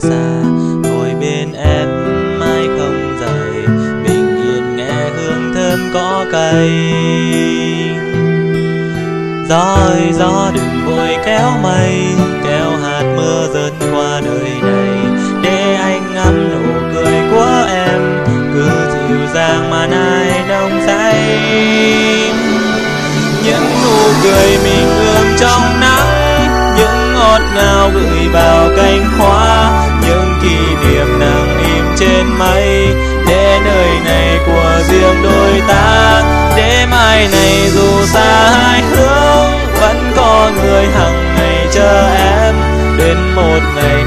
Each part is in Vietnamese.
Xa, ngồi bên em mãi không rời bình yên nghe hương thơm có cây gió ơi gió đừng vội kéo mây, kéo hạt mưa rơi qua đời này. Để anh ngắm nụ cười của em, cứ dịu dàng mà nay đông say. Những nụ cười mình ươm trong nắng, những ngọt ngào gửi vào cánh hoa mây, để nơi này của riêng đôi ta, để mai này dù xa hai hướng, vẫn có người hằng ngày chờ em, đến một ngày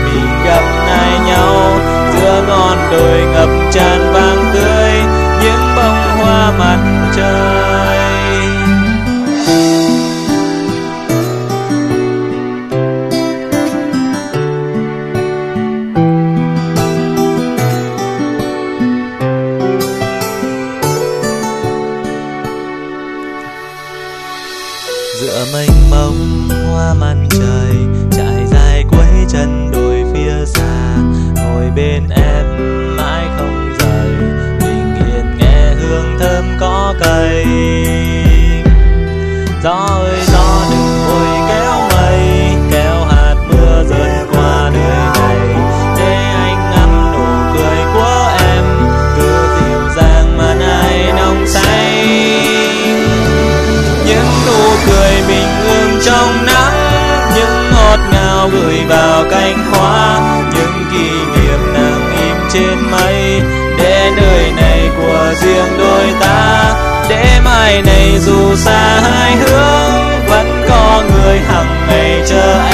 mênh mông, hoa màn trời, trải dài quấy chân đồi phía xa. Ngồi bên em mãi không rời, bình yên nghe hương thơm có cây gió sao gửi vào cánh hoa những kỷ niệm nàng im trên mây. Để đời này của riêng đôi ta. Để mai này dù xa hai hướng, vẫn có người hằng ngày chờ anh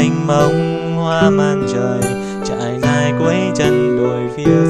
mênh mông hoa man trời trải dài cuối chân đồi phía